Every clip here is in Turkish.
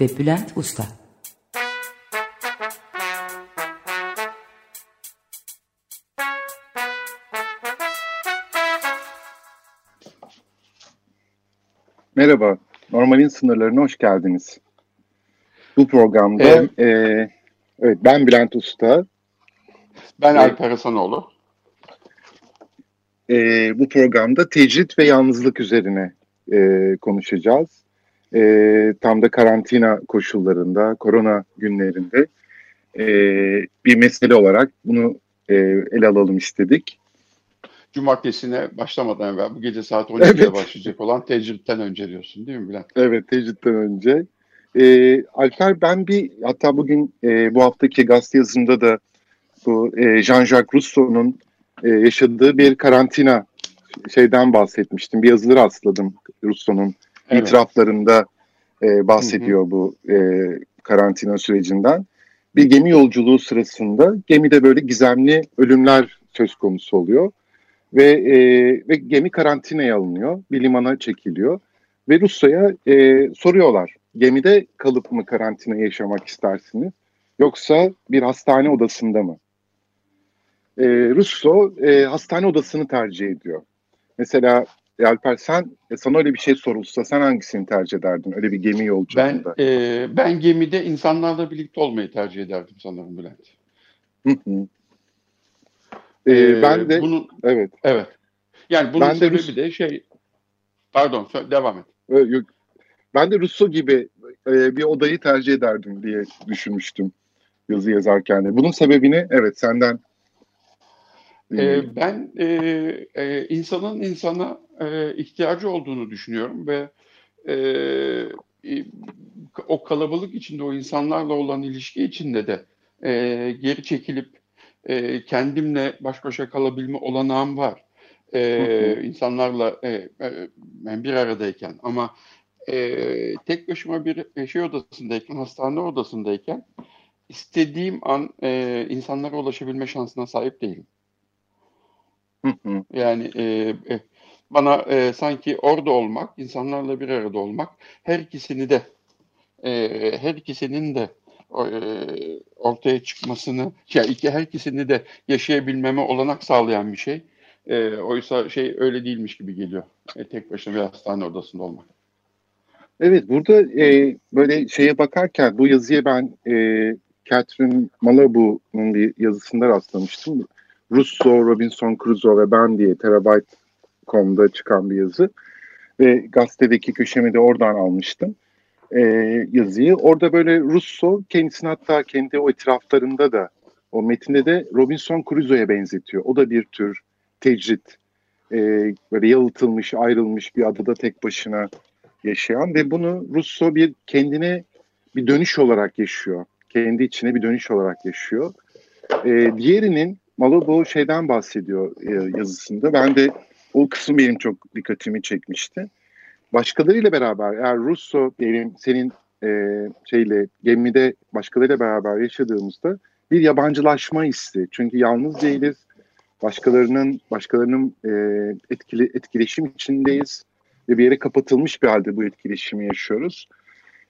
ve Bülent Usta. Merhaba, Normalin Sınırlarına hoş geldiniz. Bu programda evet, e, evet ben Bülent Usta. Ben Alper Hasanoğlu. E, bu programda tecrit ve yalnızlık üzerine e, konuşacağız. E, tam da karantina koşullarında, korona günlerinde e, bir mesele olarak bunu e, ele alalım istedik. Cumartesine başlamadan evvel bu gece saat 12'de evet. başlayacak olan tecritten önce diyorsun değil mi Bülent? Evet tecritten önce. E, Alper ben bir hatta bugün e, bu haftaki gazete yazımda da bu e, Jean-Jacques Rousseau'nun e, yaşadığı bir karantina şeyden bahsetmiştim. Bir yazıları rastladım Rousseau'nun evet. itiraflarında e, bahsediyor hı hı. bu e, karantina sürecinden. Bir gemi yolculuğu sırasında gemide böyle gizemli ölümler söz konusu oluyor ve e, ve gemi karantinaya alınıyor, bir limana çekiliyor ve Rusya'ya e, soruyorlar gemide kalıp mı karantina yaşamak istersiniz yoksa bir hastane odasında mı? E, Russo e, hastane odasını tercih ediyor. Mesela e, Alper sen e, sana öyle bir şey sorulsa sen hangisini tercih ederdin öyle bir gemi yolculuğunda? Ben e, ben gemide insanlarla birlikte olmayı tercih ederdim sanırım Bülent. Hı hı. Ee, ben de bunun evet. Evet. Yani bunun ben sebebi de, Rus... de şey pardon devam et. Yok. Ben de Russo gibi e, bir odayı tercih ederdim diye düşünmüştüm yazı yazarken de. Bunun sebebini evet senden e, ben e, e, insanın insana e, ihtiyacı olduğunu düşünüyorum ve e, e, o kalabalık içinde o insanlarla olan ilişki içinde de e, geri çekilip e, kendimle baş başa kalabilme olanağım var. E, insanlarla e, e, bir aradayken ama e, tek başıma bir şey odasındayken, hastane odasındayken istediğim an e, insanlara ulaşabilme şansına sahip değilim. Yani e, e, bana e, sanki orada olmak, insanlarla bir arada olmak, her ikisini de, e, her ikisinin de e, ortaya çıkmasını, ya iki her ikisini de yaşayabilmeme olanak sağlayan bir şey. E, oysa şey öyle değilmiş gibi geliyor. E, tek başına bir hastane odasında olmak. Evet burada e, böyle şeye bakarken bu yazıya ben e, Catherine Malabou'nun bir yazısında rastlamıştım. Russo, Robinson Crusoe ve ben diye Terabyte.com'da çıkan bir yazı. Ve gazetedeki köşemi de oradan almıştım e, yazıyı. Orada böyle Russo kendisini hatta kendi o etraflarında da o metinde de Robinson Crusoe'ya benzetiyor. O da bir tür tecrit. E, böyle yalıtılmış, ayrılmış bir adada tek başına yaşayan ve bunu Russo bir kendine bir dönüş olarak yaşıyor. Kendi içine bir dönüş olarak yaşıyor. E, diğerinin Malabo şeyden bahsediyor e, yazısında. Ben de o kısım benim çok dikkatimi çekmişti. Başkalarıyla beraber eğer Russo diyelim senin e, şeyle gemide başkalarıyla beraber yaşadığımızda bir yabancılaşma hissi. Çünkü yalnız değiliz. Başkalarının başkalarının e, etkili etkileşim içindeyiz ve bir yere kapatılmış bir halde bu etkileşimi yaşıyoruz.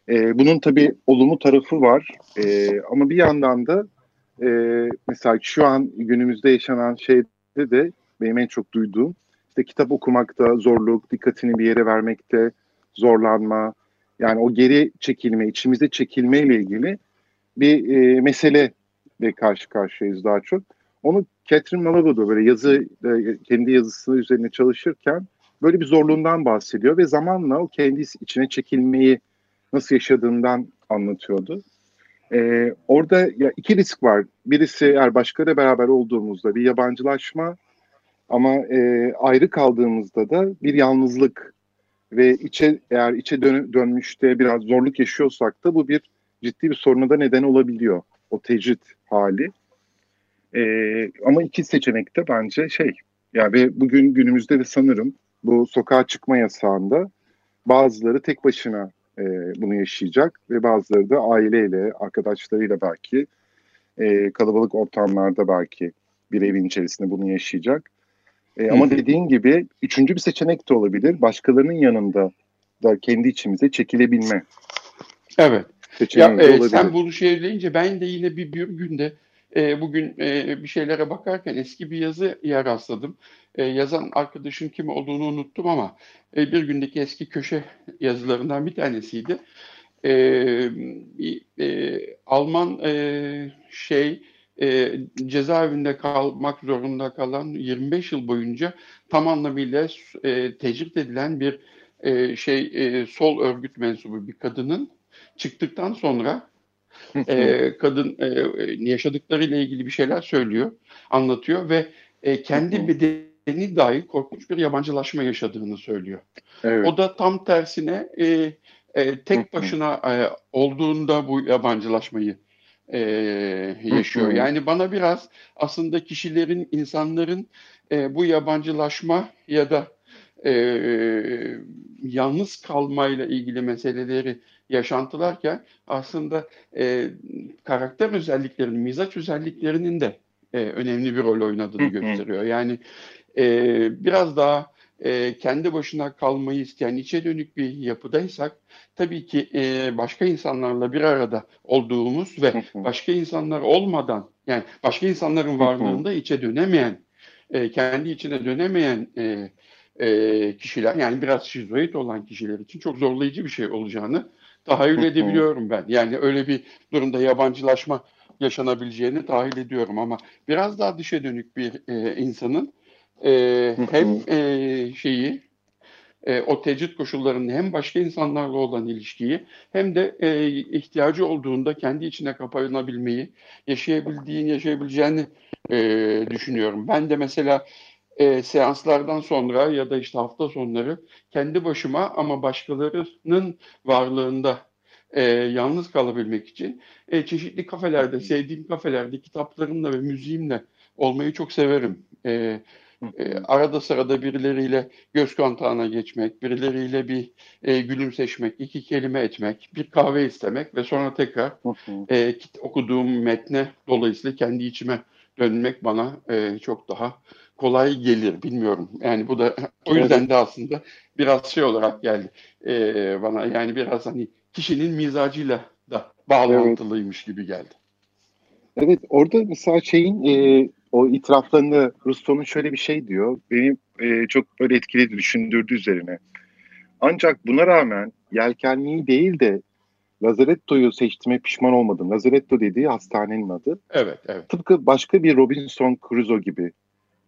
E, bunun tabii olumlu tarafı var e, ama bir yandan da e, mesela şu an günümüzde yaşanan şeyde de benim en çok duyduğum işte kitap okumakta zorluk, dikkatini bir yere vermekte zorlanma, yani o geri çekilme, içimize çekilme ile ilgili bir e, mesele ve karşı karşıyayız daha çok. Onu Catherine Malabou'da böyle yazı, e, kendi yazısı üzerine çalışırken böyle bir zorluğundan bahsediyor ve zamanla o kendi içine çekilmeyi nasıl yaşadığından anlatıyordu. Ee, orada ya iki risk var. Birisi eğer başkalarıyla beraber olduğumuzda bir yabancılaşma ama e, ayrı kaldığımızda da bir yalnızlık ve içe eğer içe dön, dönmüşte biraz zorluk yaşıyorsak da bu bir ciddi bir soruna da neden olabiliyor. O tecrit hali. E, ama iki seçenek de bence şey yani ve bugün günümüzde de sanırım bu sokağa çıkma yasağında bazıları tek başına e, bunu yaşayacak ve bazıları da aileyle, arkadaşlarıyla belki e, kalabalık ortamlarda belki bir evin içerisinde bunu yaşayacak. E, ama dediğin gibi üçüncü bir seçenek de olabilir. Başkalarının yanında da kendi içimize çekilebilme. Evet. Ya, e, sen bunu söyleyince ben de yine bir, bir günde e, bugün e, bir şeylere bakarken eski bir yazıya rastladım. E, yazan arkadaşın kim olduğunu unuttum ama e, bir gündeki eski köşe yazılarından bir tanesiydi. E, e, Alman e, şey e, cezaevinde kalmak zorunda kalan 25 yıl boyunca tam anlamıyla e, tecrit edilen bir e, şey e, sol örgüt mensubu bir kadının çıktıktan sonra e, kadın e, yaşadıklarıyla ilgili bir şeyler söylüyor, anlatıyor ve e, kendi bedeni dahi korkunç bir yabancılaşma yaşadığını söylüyor. Evet. O da tam tersine e, e, tek başına e, olduğunda bu yabancılaşmayı e, yaşıyor. Yani bana biraz aslında kişilerin, insanların e, bu yabancılaşma ya da e, yalnız kalmayla ilgili meseleleri yaşantılarken aslında e, karakter özelliklerinin, mizaç özelliklerinin de e, önemli bir rol oynadığını gösteriyor. Yani e, biraz daha e, kendi başına kalmayı isteyen içe dönük bir yapıdaysak tabii ki e, başka insanlarla bir arada olduğumuz ve başka insanlar olmadan yani başka insanların varlığında içe dönemeyen e, kendi içine dönemeyen e, e, kişiler yani biraz şizoid olan kişiler için çok zorlayıcı bir şey olacağını tahayyül edebiliyorum ben. Yani öyle bir durumda yabancılaşma yaşanabileceğini tahil ediyorum ama biraz daha dışa dönük bir e, insanın e, hem e, şeyi e, o tecrit koşullarını hem başka insanlarla olan ilişkiyi hem de e, ihtiyacı olduğunda kendi içine kapanabilmeyi, yaşayabildiğin, yaşayabileceğini e, düşünüyorum. Ben de mesela e, seanslardan sonra ya da işte hafta sonları kendi başıma ama başkalarının varlığında e, yalnız kalabilmek için e, çeşitli kafelerde, sevdiğim kafelerde kitaplarımla ve müziğimle olmayı çok severim. E, e, arada sırada birileriyle göz kontağına geçmek, birileriyle bir e, gülümseşmek, iki kelime etmek, bir kahve istemek ve sonra tekrar e, okuduğum metne dolayısıyla kendi içime dönmek bana e, çok daha kolay gelir bilmiyorum. Yani bu da o yüzden de aslında biraz şey olarak geldi e, bana yani biraz hani kişinin mizacıyla da bağlantılıymış evet. gibi geldi. Evet orada mesela şeyin e, o itiraflarında Rusto'nun şöyle bir şey diyor. Beni e, çok böyle etkiledi, düşündürdü üzerine. Ancak buna rağmen yelkenliği değil de Lazaretto'yu seçtiğime pişman olmadım. Lazaretto dediği hastanenin adı. Evet, evet. Tıpkı başka bir Robinson Crusoe gibi.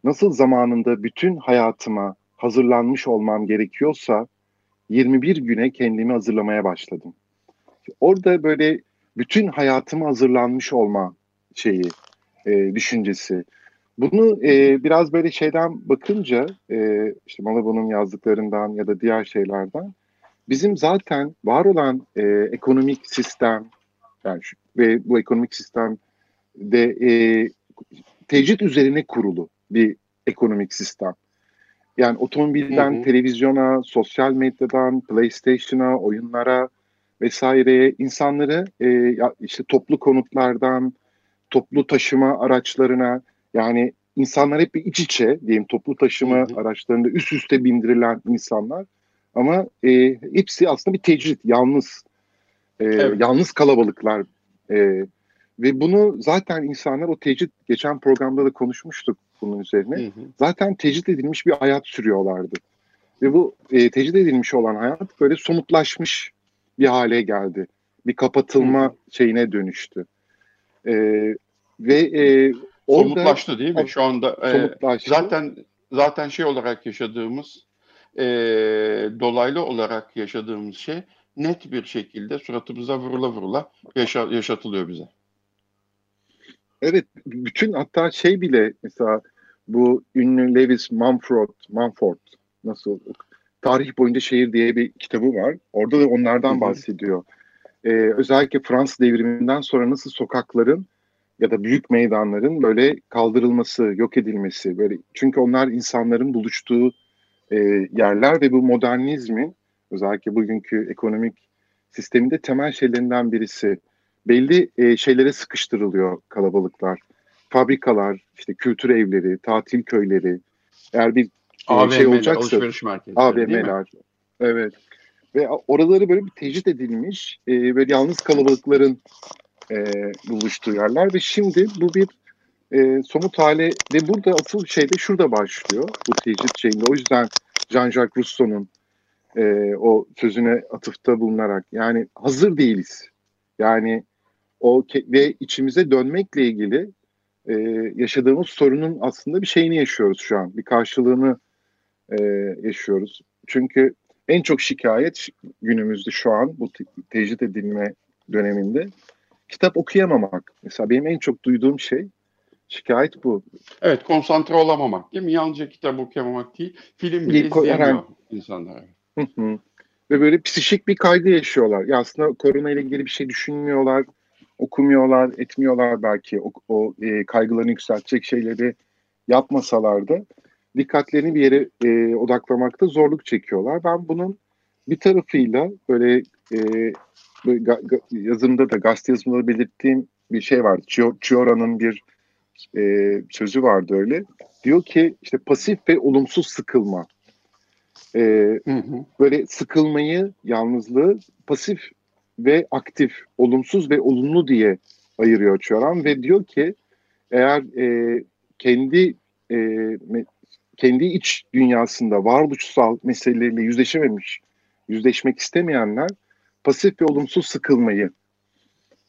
Nasıl zamanında bütün hayatıma hazırlanmış olmam gerekiyorsa 21 güne kendimi hazırlamaya başladım. Orada böyle bütün hayatıma hazırlanmış olma şeyi, e, düşüncesi. Bunu e, biraz böyle şeyden bakınca, e, işte Malabon'un yazdıklarından ya da diğer şeylerden, bizim zaten var olan e, ekonomik sistem, yani şu, ve bu ekonomik sistem de e, tecrit üzerine kurulu bir ekonomik sistem. Yani otomobilden hı hı. televizyona, sosyal medyadan, PlayStation'a, oyunlara vesaireye insanları e, işte toplu konutlardan, toplu taşıma araçlarına yani insanlar hep bir iç içe diyeyim toplu taşıma hı hı. araçlarında üst üste bindirilen insanlar ama e, hepsi aslında bir tecrit, yalnız e, evet. yalnız kalabalıklar e, ve bunu zaten insanlar o tecrit geçen programda da konuşmuştuk bunun üzerine. Hı hı. Zaten tecrit edilmiş bir hayat sürüyorlardı. Ve bu e, tecrit edilmiş olan hayat böyle somutlaşmış bir hale geldi. Bir kapatılma hı. şeyine dönüştü. E, ve e, orada, somutlaştı değil mi? Şu anda e, zaten zaten şey olarak yaşadığımız e, dolaylı olarak yaşadığımız şey net bir şekilde suratımıza vurula vurula yaşa, yaşatılıyor bize. Evet, bütün hatta şey bile mesela bu ünlü Lewis Mumford, Mumford nasıl Tarih Boyunca Şehir diye bir kitabı var. Orada da onlardan bahsediyor. Ee, özellikle Fransız devriminden sonra nasıl sokakların ya da büyük meydanların böyle kaldırılması, yok edilmesi böyle çünkü onlar insanların buluştuğu e, yerler ve bu modernizmin özellikle bugünkü ekonomik sisteminde temel şeylerinden birisi. Belli e, şeylere sıkıştırılıyor kalabalıklar. Fabrikalar, işte kültür evleri, tatil köyleri. Eğer bir e, şey olacaksa AVM'ler. Evet. Ve oraları böyle bir tecrit edilmiş, e, böyle yalnız kalabalıkların e, buluştuğu yerler ve şimdi bu bir e, somut hale ve burada asıl şey de şurada başlıyor bu tecrit şeyinde. O yüzden Jean-Jacques Rousseau'nun e, o sözüne atıfta bulunarak yani hazır değiliz. Yani o ve içimize dönmekle ilgili e, yaşadığımız sorunun aslında bir şeyini yaşıyoruz şu an. Bir karşılığını e, yaşıyoruz. Çünkü en çok şikayet günümüzde şu an bu te tecrit edilme döneminde kitap okuyamamak. Mesela benim en çok duyduğum şey şikayet bu. Evet konsantre olamamak değil mi? Yalnızca kitap okuyamamak değil. Film bile izleyemiyor insanlar. Hı hı. Ve böyle psikik bir kaygı yaşıyorlar. Ya aslında korona ile ilgili bir şey düşünmüyorlar, okumuyorlar, etmiyorlar belki. O, o e, kaygılarını yükseltecek şeyleri yapmasalar da dikkatlerini bir yere e, odaklamakta zorluk çekiyorlar. Ben bunun bir tarafıyla böyle, e, böyle ga, ga, yazımda da gazete yazımında belirttiğim bir şey vardı. Chiora'nın bir e, sözü vardı öyle. Diyor ki işte pasif ve olumsuz sıkılma. E, hı hı. Böyle sıkılmayı, yalnızlığı pasif ve aktif, olumsuz ve olumlu diye ayırıyor Çoran ve diyor ki eğer e, kendi e, kendi iç dünyasında varoluşsal meseleleriyle yüzleşememiş, yüzleşmek istemeyenler pasif ve olumsuz sıkılmayı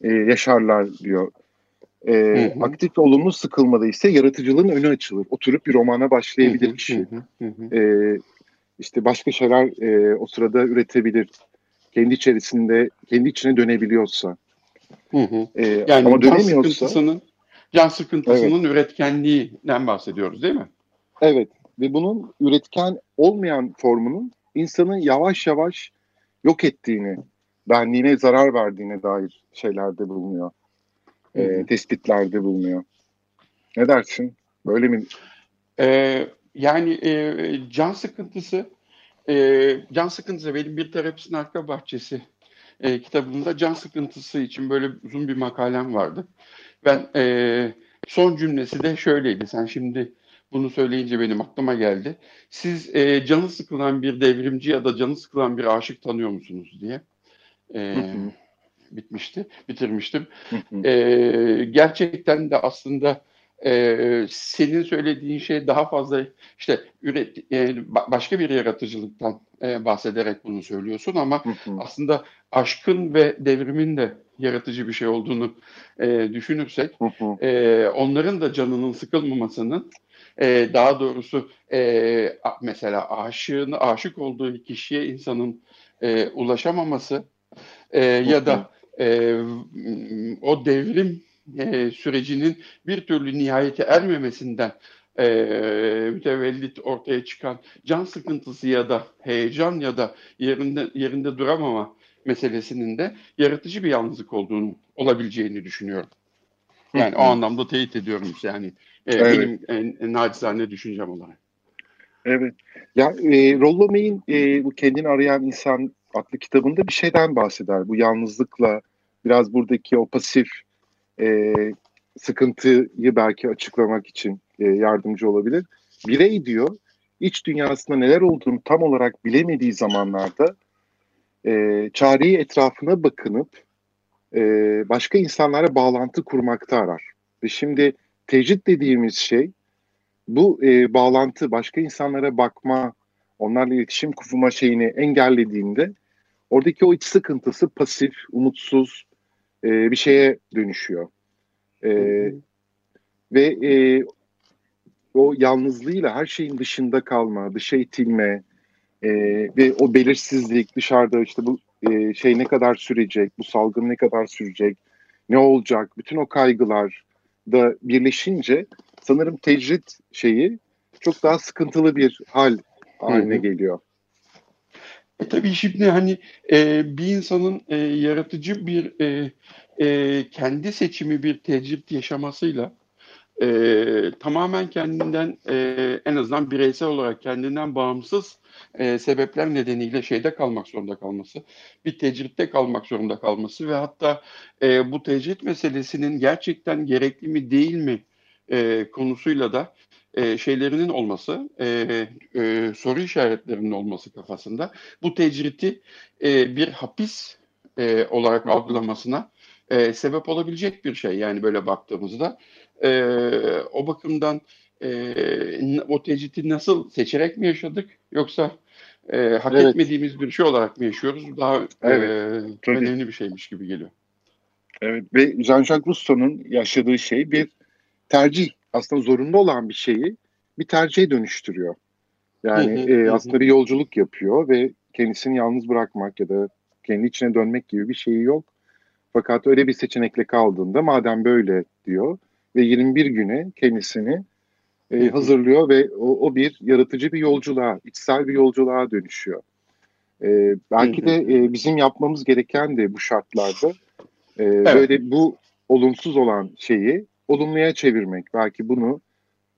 e, yaşarlar diyor. E, hı hı. Aktif ve olumlu sıkılmada ise yaratıcılığın önü açılır. Oturup bir romana başlayabilir hı hı. kişi. Hı hı. E, işte başka şeyler e, o sırada üretebilir. Kendi içerisinde, kendi içine dönebiliyorsa. Hı hı. E, yani ama can sıkıntısının, can sıkıntısının evet. üretkenliğinden bahsediyoruz değil mi? Evet ve bunun üretken olmayan formunun insanı yavaş yavaş yok ettiğini, benliğine zarar verdiğine dair şeylerde bulunuyor. E, tespitlerde bulunuyor. Ne dersin? Böyle mi? Ee, yani e, can sıkıntısı, e, can sıkıntısı benim bir terapistin arka bahçesi e, kitabımda can sıkıntısı için böyle uzun bir makalem vardı. Ben e, son cümlesi de şöyleydi. Sen şimdi bunu söyleyince benim aklıma geldi. Siz e, canı sıkılan bir devrimci ya da canı sıkılan bir aşık tanıyor musunuz diye. E, bitmişti, bitirmiştim. e, gerçekten de aslında e, senin söylediğin şey daha fazla işte üret e, başka bir yaratıcılıktan e, bahsederek bunu söylüyorsun ama aslında aşkın ve devrimin de yaratıcı bir şey olduğunu e, düşünürsek e, onların da canının sıkılmamasının e, daha doğrusu e, mesela aşığını aşık olduğu kişiye insanın e, ulaşamaması e, ya da e, o devrim e, sürecinin bir türlü nihayete ermemesinden e, mütevellit ortaya çıkan can sıkıntısı ya da heyecan ya da yerinde yerinde duramama meselesinin de yaratıcı bir yalnızlık olduğunu olabileceğini düşünüyorum. Yani o anlamda teyit ediyorum. Yani evet. benim en, en nacizane düşüncem olarak. Evet. Ya e, Rollo May'in e, bu kendini arayan insan adlı kitabında bir şeyden bahseder. Bu yalnızlıkla biraz buradaki o pasif e, sıkıntıyı belki açıklamak için e, yardımcı olabilir. Birey diyor iç dünyasında neler olduğunu tam olarak bilemediği zamanlarda e, çareyi etrafına bakınıp e, başka insanlara bağlantı kurmakta arar. Ve şimdi tecrit dediğimiz şey bu e, bağlantı başka insanlara bakma, onlarla iletişim kurma şeyini engellediğinde oradaki o iç sıkıntısı pasif, umutsuz e, bir şeye dönüşüyor. E, ve e, o yalnızlığıyla her şeyin dışında kalma, dışa itilme e, ve o belirsizlik dışarıda işte bu e, şey ne kadar sürecek, bu salgın ne kadar sürecek, ne olacak, bütün o kaygılar da birleşince sanırım tecrit şeyi çok daha sıkıntılı bir hal haline geliyor. E tabii şimdi hani e, bir insanın e, yaratıcı bir e, e, kendi seçimi bir tecrit yaşamasıyla e, tamamen kendinden e, en azından bireysel olarak kendinden bağımsız e, sebepler nedeniyle şeyde kalmak zorunda kalması, bir tecritte kalmak zorunda kalması ve hatta e, bu tecrit meselesinin gerçekten gerekli mi değil mi e, konusuyla da e, şeylerinin olması, e, e, soru işaretlerinin olması kafasında bu tecriti e, bir hapis e, olarak algılamasına e, sebep olabilecek bir şey. Yani böyle baktığımızda e, o bakımdan e, o tecriti nasıl seçerek mi yaşadık yoksa e, hak evet. etmediğimiz bir şey olarak mı yaşıyoruz? Daha evet, e, önemli bir şeymiş gibi geliyor. Evet ve Jean-Jacques Rousseau'nun yaşadığı şey bir tercih aslında zorunda olan bir şeyi bir tercihe dönüştürüyor. Yani e, aslında bir yolculuk yapıyor ve kendisini yalnız bırakmak ya da kendi içine dönmek gibi bir şeyi yok. Fakat öyle bir seçenekle kaldığında madem böyle diyor ve 21 güne kendisini e, hazırlıyor ve o, o bir yaratıcı bir yolculuğa, içsel bir yolculuğa dönüşüyor. E, belki de e, bizim yapmamız gereken de bu şartlarda e, evet. böyle bu olumsuz olan şeyi olumluya çevirmek. Belki bunu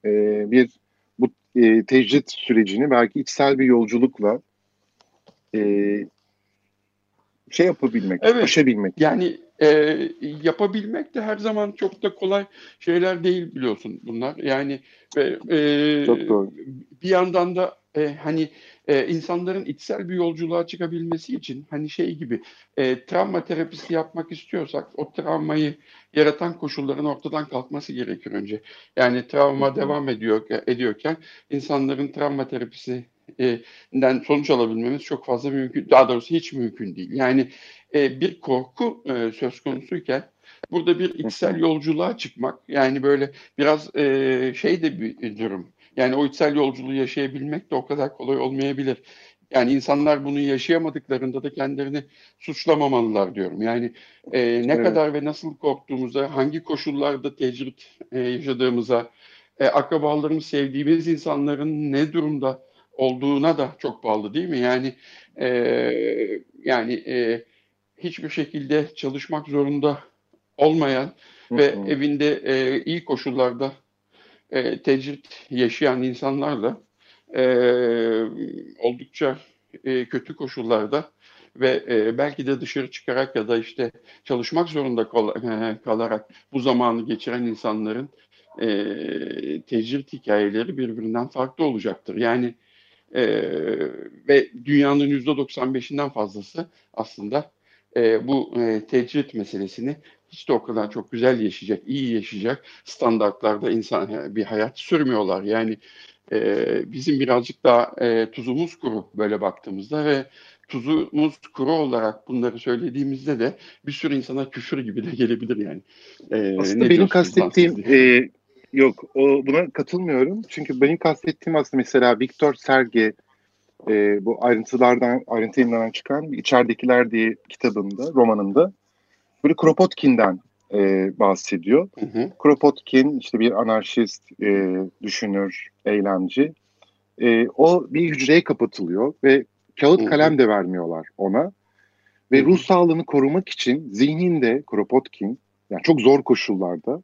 e, bir bu e, tecrit sürecini belki içsel bir yolculukla e, şey yapabilmek, evet. aşabilmek. Yani e, yapabilmek de her zaman çok da kolay şeyler değil biliyorsun bunlar. Yani e, çok doğru. bir yandan da e, hani e, insanların içsel bir yolculuğa çıkabilmesi için hani şey gibi e, travma terapisi yapmak istiyorsak o travmayı yaratan koşulların ortadan kalkması gerekir önce. Yani travma devam ediyor ediyorken insanların travma terapisinden sonuç alabilmemiz çok fazla mümkün, daha doğrusu hiç mümkün değil. Yani e, bir korku e, söz konusuyken burada bir içsel yolculuğa çıkmak yani böyle biraz e, şey de bir durum yani o içsel yolculuğu yaşayabilmek de o kadar kolay olmayabilir. Yani insanlar bunu yaşayamadıklarında da kendilerini suçlamamalılar diyorum. Yani e, ne evet. kadar ve nasıl korktuğumuza, hangi koşullarda tecrit e, yaşadığımıza, e, akrabalarımız, sevdiğimiz insanların ne durumda olduğuna da çok bağlı değil mi? Yani e, yani e, hiçbir şekilde çalışmak zorunda olmayan ve evinde e, iyi koşullarda e, tecrit yaşayan insanlarla e, oldukça e, kötü koşullarda ve e, belki de dışarı çıkarak ya da işte çalışmak zorunda kal e, kalarak bu zamanı geçiren insanların e, tecrit hikayeleri birbirinden farklı olacaktır. Yani e, ve dünyanın yüzde 95'inden fazlası aslında e, bu e, tecrit meselesini hiç de o kadar çok güzel yaşayacak, iyi yaşayacak standartlarda insan bir hayat sürmüyorlar. Yani e, bizim birazcık daha e, tuzumuz kuru böyle baktığımızda ve tuzumuz kuru olarak bunları söylediğimizde de bir sürü insana küfür gibi de gelebilir yani. E, aslında benim kastettiğim e, yok o buna katılmıyorum. Çünkü benim kastettiğim aslında mesela Viktor Serge e, bu ayrıntılardan ayrıntıyından çıkan içeridekiler diye kitabında romanında böyle Kropotkin'den e, bahsediyor. Hı hı. Kropotkin işte bir anarşist, e, düşünür, eylemci. E, o bir hücreye kapatılıyor ve kağıt hı hı. kalem de vermiyorlar ona. Ve hı hı. ruh sağlığını korumak için zihninde Kropotkin, yani çok zor koşullarda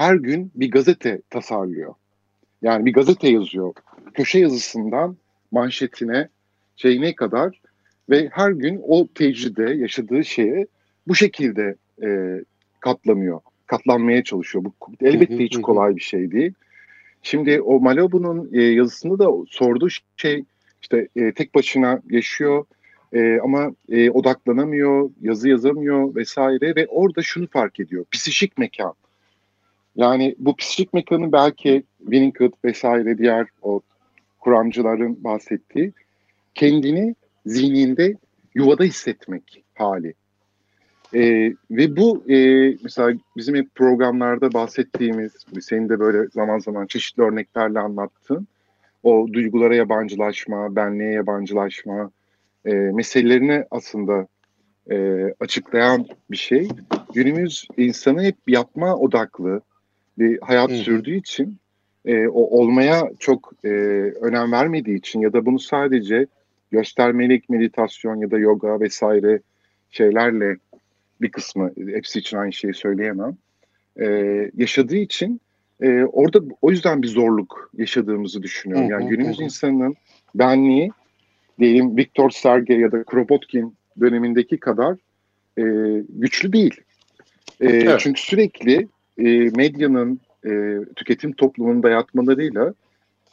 her gün bir gazete tasarlıyor. Yani bir gazete yazıyor. Köşe yazısından manşetine, şeyine kadar ve her gün o tecride yaşadığı şeye bu şekilde e, katlanıyor. Katlanmaya çalışıyor. Bu elbette hiç kolay bir şey değil. Şimdi o Malibu'nun e, yazısında da sorduğu şey işte e, tek başına yaşıyor e, ama e, odaklanamıyor, yazı yazamıyor vesaire ve orada şunu fark ediyor. Psişik mekan. Yani bu psişik mekanı belki Winnicott vesaire diğer o kuramcıların bahsettiği kendini zihninde yuvada hissetmek hali. E, ve bu e, mesela bizim hep programlarda bahsettiğimiz, senin de böyle zaman zaman çeşitli örneklerle anlattığın o duygulara yabancılaşma, benliğe yabancılaşma e, meselelerini aslında e, açıklayan bir şey. Günümüz insanı hep yapma odaklı bir hayat Hı. sürdüğü için e, o olmaya çok e, önem vermediği için ya da bunu sadece göstermelik meditasyon ya da yoga vesaire şeylerle bir kısmı hepsi için aynı şeyi söyleyemem. E, yaşadığı için e, orada o yüzden bir zorluk yaşadığımızı düşünüyorum. Yani günümüz insanının benliği diyelim Viktor Sergey ya da Kropotkin dönemindeki kadar e, güçlü değil. E, evet. Çünkü sürekli e, medyanın e, tüketim toplumunun dayatmalarıyla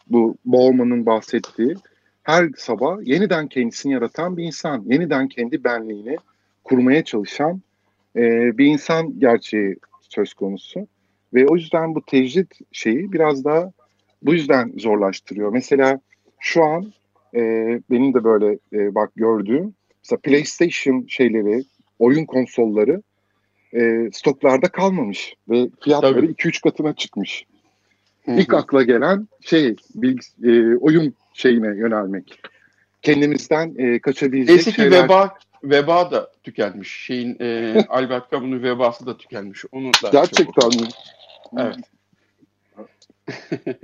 bu Bauman'ın bahsettiği her sabah yeniden kendisini yaratan bir insan, yeniden kendi benliğini kurmaya çalışan e, bir insan gerçeği söz konusu. Ve o yüzden bu tecrit şeyi biraz daha bu yüzden zorlaştırıyor. Mesela şu an e, benim de böyle e, bak gördüğüm mesela PlayStation şeyleri, oyun konsolları e, stoklarda kalmamış ve fiyatları 2-3 katına çıkmış. Hı-hı. İlk akla gelen şey bilgis- e, oyun şeyine yönelmek. Kendimizden e, kaçabilecek Neyse ki şeyler... veba, veba da tükenmiş. Şeyin e, Albert Camus'un vebası da tükenmiş. Onu da Gerçekten mi? Evet.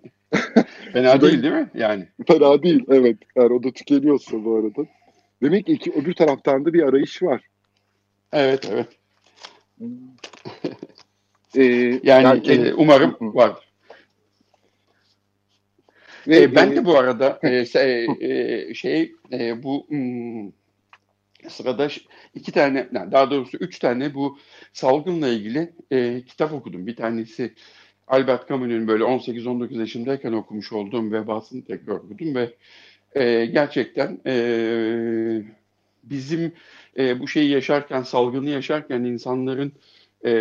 Fena değil değil mi? Yani. Fena değil evet. Eğer o da tükeniyorsa bu arada. Demek ki öbür taraftan da bir arayış var. Evet evet. Ee, yani, yani e, umarım var. Ve, e, ben e, de bu arada e, e, şey e, bu hmm, sırada iki tane daha doğrusu üç tane bu salgınla ilgili e, kitap okudum. Bir tanesi Albert Camus'un böyle 18-19 yaşındayken okumuş olduğum vebasını tekrar okudum ve e, gerçekten e, bizim e, bu şeyi yaşarken, salgını yaşarken insanların e,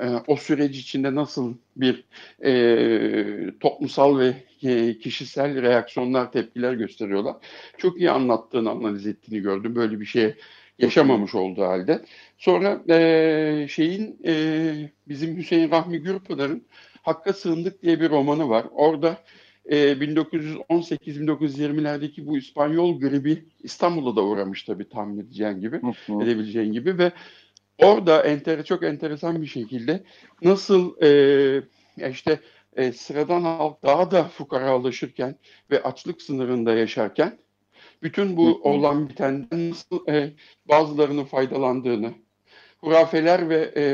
e, o süreç içinde nasıl bir e, toplumsal ve e, kişisel reaksiyonlar, tepkiler gösteriyorlar. Çok iyi anlattığını, analiz ettiğini gördüm. Böyle bir şey yaşamamış olduğu halde. Sonra e, şeyin e, bizim Hüseyin Rahmi Gürpınar'ın Hakka Sığındık diye bir romanı var. Orada e, 1918-1920'lerdeki bu İspanyol gribi İstanbul'da da uğramış tabii tahmin edeceğin gibi, edebileceğin gibi ve orada enter, çok enteresan bir şekilde nasıl e, işte e, sıradan halk daha da fukaralaşırken ve açlık sınırında yaşarken bütün bu olan bitenden nasıl e, bazılarının faydalandığını, hurafeler ve e,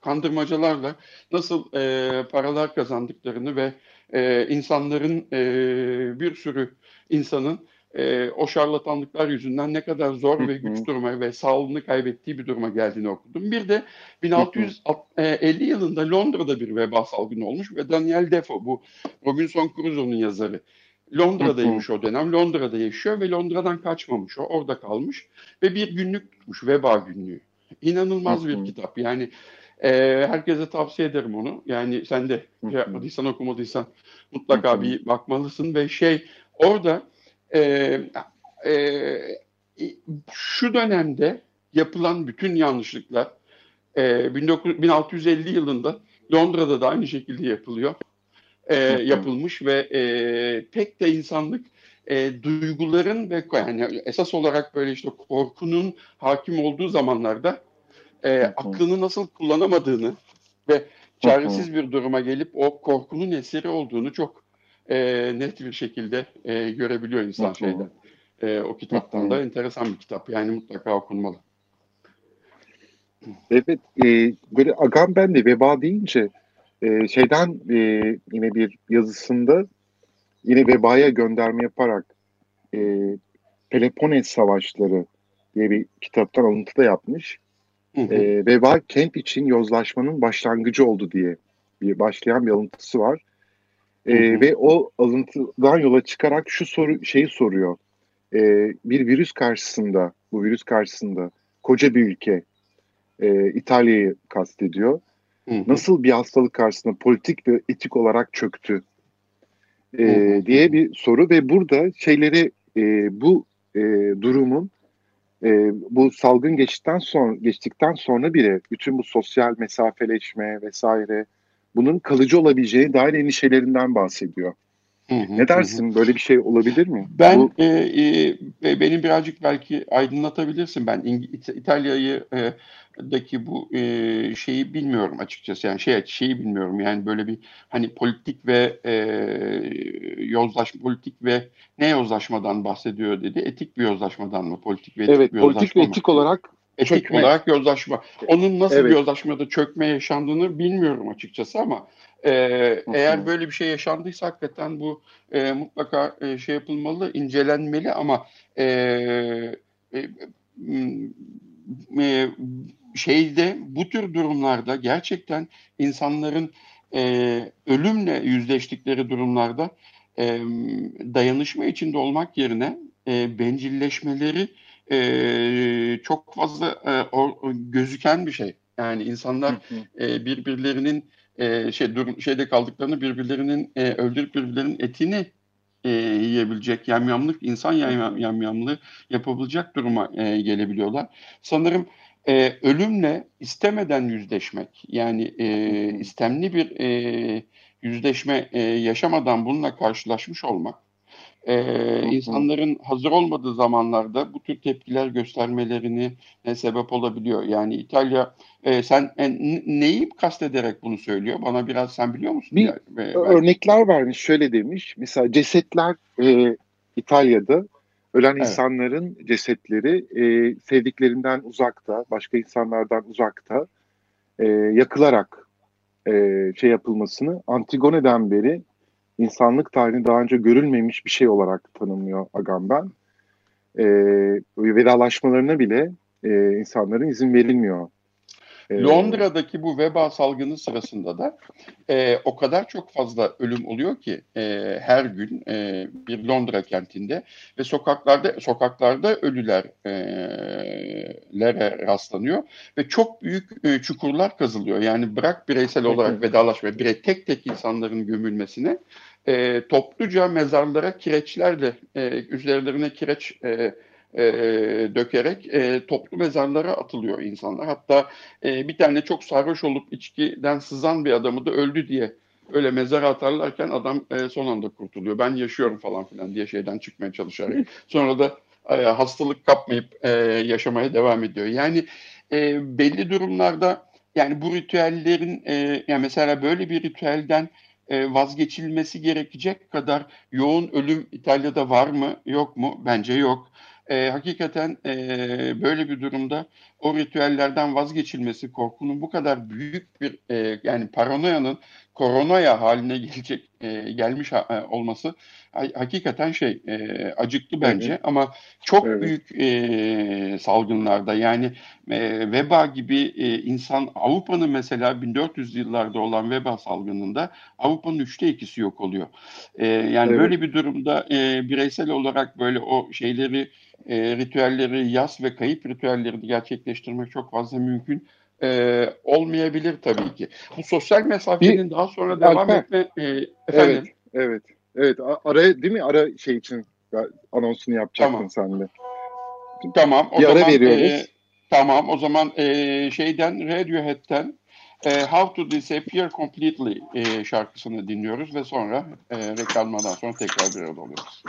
kandırmacalarla nasıl e, paralar kazandıklarını ve e, insanların e, bir sürü insanın e, o şarlatanlıklar yüzünden ne kadar zor ve güç duruma ve sağlığını kaybettiği bir duruma geldiğini okudum. Bir de 1650 yılında Londra'da bir veba salgını olmuş ve Daniel Defoe bu Robinson Crusoe'nun yazarı. Londra'daymış o dönem. Londra'da yaşıyor ve Londra'dan kaçmamış o. Orada kalmış ve bir günlük tutmuş. Veba günlüğü. İnanılmaz bir kitap. Yani e, herkese tavsiye ederim onu. Yani sen de şey yapmadıysan okumadıysan mutlaka bir bakmalısın ve şey orada e, e, şu dönemde yapılan bütün yanlışlıklar e, 19, 1650 yılında Londra'da da aynı şekilde yapılıyor e, yapılmış ve e, pek de insanlık e, duyguların ve yani esas olarak böyle işte korkunun hakim olduğu zamanlarda e, aklını nasıl kullanamadığını ve çaresiz bir duruma gelip o korkunun eseri olduğunu çok e, net bir şekilde e, görebiliyor insan şeyden. E, o kitaptan da enteresan bir kitap. Yani mutlaka okunmalı. Evet, e, böyle Agamben'de veba deyince e, şeyden e, yine bir yazısında yine vebaya gönderme yaparak e, Peloponnes Savaşları diye bir kitaptan alıntı da yapmış. Hı hı. E, veba kent için yozlaşmanın başlangıcı oldu diye bir başlayan bir alıntısı var. E, hı hı. Ve o alıntıdan yola çıkarak şu soru şeyi soruyor. E, bir virüs karşısında, bu virüs karşısında koca bir ülke e, İtalya'yı kastediyor nasıl bir hastalık karşısında politik ve etik olarak çöktü e, diye bir soru ve burada şeyleri e, bu e, durumun e, bu salgın geçtikten sonra geçtikten sonra bile bütün bu sosyal mesafeleşme vesaire bunun kalıcı olabileceğini dair endişelerinden bahsediyor. Hı hı, ne dersin? Hı. Böyle bir şey olabilir mi? Ben Bu... e, e, benim birazcık belki aydınlatabilirsin. Ben İng- İtalya'yı e, daki bu e, şeyi bilmiyorum açıkçası. Yani şey şeyi bilmiyorum. Yani böyle bir hani politik ve e, yozlaşma politik ve ne yozlaşmadan bahsediyor dedi. Etik bir yozlaşmadan mı? Politik ve etik evet, bir politik ve etik olarak etik çökme. olarak yozlaşma. Onun nasıl evet. bir yozlaşmada çökme yaşandığını bilmiyorum açıkçası ama e, eğer böyle bir şey yaşandıysa hakikaten bu e, mutlaka e, şey yapılmalı, incelenmeli ama e, e, e, şeyde bu tür durumlarda gerçekten insanların e, ölümle yüzleştikleri durumlarda e, dayanışma içinde olmak yerine e, bencilleşmeleri e, çok fazla e, o, gözüken bir şey. Yani insanlar e, birbirlerinin e, şey durum şeyde kaldıklarını birbirlerinin e, öldürüp birbirlerinin etini e, yiyebilecek yamyamlık insan yam, yamyamlığı yapabilecek duruma e, gelebiliyorlar. Sanırım e, ölümle istemeden yüzleşmek yani e, istemli bir e, yüzleşme e, yaşamadan bununla karşılaşmış olmak e, insanların hazır olmadığı zamanlarda bu tür tepkiler göstermelerini e, sebep olabiliyor. Yani İtalya e, sen e, neyi kastederek bunu söylüyor? Bana biraz sen biliyor musun? Bir e, örnekler vermiş şöyle demiş. Mesela cesetler e, İtalya'da ölen evet. insanların cesetleri e, sevdiklerinden uzakta, başka insanlardan uzakta e, yakılarak e, şey yapılmasını Antigone'den beri insanlık tarihinde daha önce görülmemiş bir şey olarak tanımlıyor Agamben. E, vedalaşmalarına bile e, insanların izin verilmiyor. E, Londra'daki bu veba salgını sırasında da e, o kadar çok fazla ölüm oluyor ki e, her gün e, bir Londra kentinde ve sokaklarda sokaklarda ölülerlere rastlanıyor ve çok büyük e, çukurlar kazılıyor. Yani bırak bireysel olarak vedalaşma, birey tek tek insanların gömülmesine e, topluca mezarlara kireçlerle e, üzerlerine kireç e, e, dökerek e, toplu mezarlara atılıyor insanlar. Hatta e, bir tane çok sarhoş olup içkiden sızan bir adamı da öldü diye öyle mezara atarlarken adam e, son anda kurtuluyor. Ben yaşıyorum falan filan diye şeyden çıkmaya çalışarak. Sonra da e, hastalık kapmayıp e, yaşamaya devam ediyor. Yani e, belli durumlarda yani bu ritüellerin e, yani mesela böyle bir ritüelden e, vazgeçilmesi gerekecek kadar yoğun ölüm İtalya'da var mı yok mu? Bence yok. Hakikaten e, böyle bir durumda o ritüellerden vazgeçilmesi, korkunun bu kadar büyük bir e, yani paranoyanın koronaya haline gelecek e, gelmiş ha, e, olması hakikaten şey e, acıklı bence evet. ama çok evet. büyük e, salgınlarda yani e, veba gibi e, insan Avrupa'nın mesela 1400 yıllarda olan veba salgınında Avrupa'nın üçte ikisi yok oluyor. E, yani evet. böyle bir durumda e, bireysel olarak böyle o şeyleri e, ritüelleri yaz ve kayıp ritüellerini gerçekleştirmek çok fazla mümkün e, olmayabilir tabii ki. Bu sosyal mesafenin daha sonra devam etme e, efendim. Evet, evet. Evet, araya değil mi? Ara şey için anonsunu yapacaktın tamam. sen de. Tamam. O bir zaman, ara veriyoruz. E, tamam. O zaman e, şeyden Radiohead'ten e, How to Disappear Completely e, şarkısını dinliyoruz ve sonra e, reklamlardan sonra tekrar bir arada oluyoruz.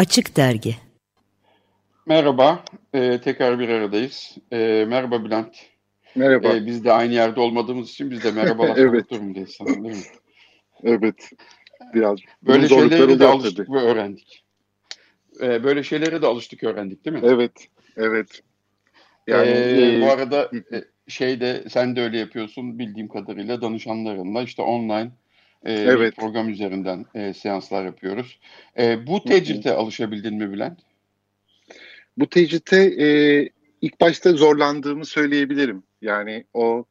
Açık Dergi Merhaba, ee, tekrar bir aradayız. Ee, merhaba Bülent. Merhaba. Ee, biz de aynı yerde olmadığımız için biz de merhabalaşmak evet. durumundayız sanırım değil mi? Evet, biraz. Böyle şeylere de alıştık tabii. ve öğrendik. Ee, böyle şeylere de alıştık, öğrendik değil mi? Evet, evet. Yani, ee, e, bu arada e, şeyde sen de öyle yapıyorsun bildiğim kadarıyla danışanlarınla işte online e, evet. program üzerinden e, seanslar yapıyoruz. E, bu tecrite alışabildin mi Bülent? Bu tecrite e, ilk başta zorlandığımı söyleyebilirim. Yani o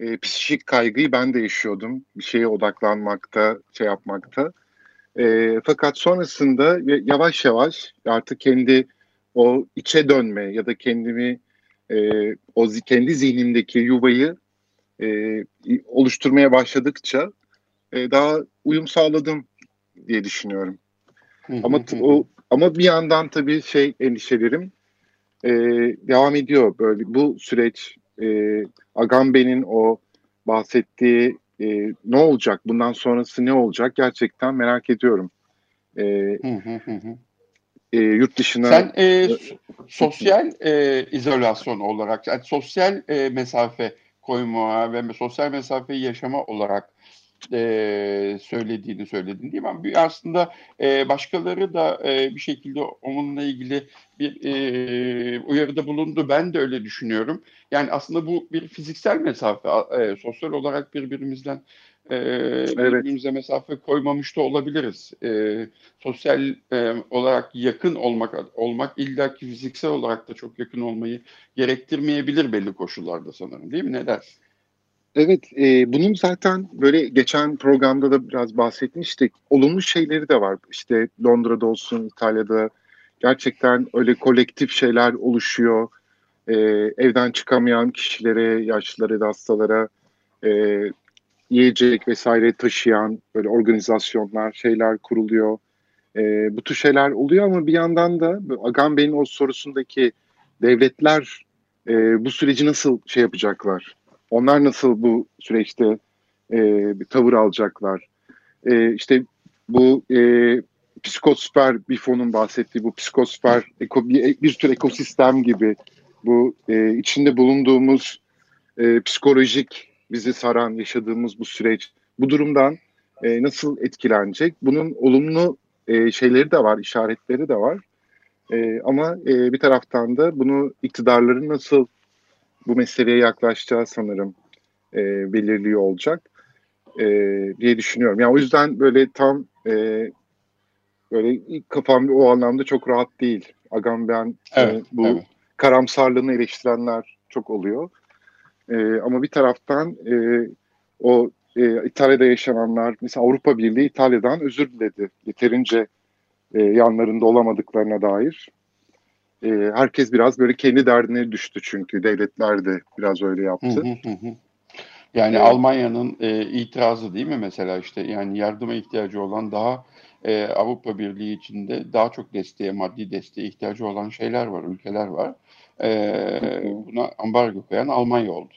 e, psikik kaygıyı ben de yaşıyordum. Bir şeye odaklanmakta, şey yapmakta. E, fakat sonrasında yavaş yavaş artık kendi o içe dönme ya da kendimi e, o kendi zihnimdeki yuvayı e, oluşturmaya başladıkça e, daha uyum sağladım diye düşünüyorum. ama o ama bir yandan tabii şey endişelerim e, devam ediyor böyle bu süreç e, Agamben'in o bahsettiği e, ne olacak bundan sonrası ne olacak gerçekten merak ediyorum. E, e, yurt dışına sen e, sosyal e, izolasyon olarak yani sosyal e, mesafe koyma ve sosyal mesafeyi yaşama olarak e, söylediğini söyledin değil mi? Ama aslında e, başkaları da e, bir şekilde onunla ilgili bir e, uyarıda bulundu. Ben de öyle düşünüyorum. Yani aslında bu bir fiziksel mesafe. E, sosyal olarak birbirimizden e, evet. birbirimize mesafe koymamış da olabiliriz. E, sosyal e, olarak yakın olmak olmak illaki fiziksel olarak da çok yakın olmayı gerektirmeyebilir belli koşullarda sanırım değil mi? Ne dersin? Evet, e, bunun zaten böyle geçen programda da biraz bahsetmiştik. Olumlu şeyleri de var. İşte Londra'da olsun, İtalya'da gerçekten öyle kolektif şeyler oluşuyor. E, evden çıkamayan kişilere, yaşlılara hastalara e, yiyecek vesaire taşıyan böyle organizasyonlar, şeyler kuruluyor. E, bu tür şeyler oluyor ama bir yandan da Agamben'in o sorusundaki devletler e, bu süreci nasıl şey yapacaklar? Onlar nasıl bu süreçte e, bir tavır alacaklar? E, işte bu e, psikosfer bir fonun bahsettiği bu psikosfer eko, bir, bir tür ekosistem gibi bu e, içinde bulunduğumuz e, psikolojik bizi saran yaşadığımız bu süreç bu durumdan e, nasıl etkilenecek? Bunun olumlu e, şeyleri de var, işaretleri de var. E, ama e, bir taraftan da bunu iktidarların nasıl bu meseleye yaklaşacağı sanırım e, belirliyor olacak e, diye düşünüyorum. Yani o yüzden böyle tam e, böyle ilk kafam o anlamda çok rahat değil. Agam ben e, evet, e, bu evet. karamsarlığını eleştirenler çok oluyor. E, ama bir taraftan e, o e, İtalya'da yaşananlar, mesela Avrupa Birliği İtalya'dan özür diledi. Yeterince e, yanlarında olamadıklarına dair. E, herkes biraz böyle kendi derdine düştü çünkü devletler de biraz öyle yaptı. Yani evet. Almanya'nın e, itirazı değil mi mesela işte yani yardıma ihtiyacı olan daha e, Avrupa Birliği içinde daha çok desteğe, maddi desteğe ihtiyacı olan şeyler var, ülkeler var. E, buna ambargo koyan Almanya oldu.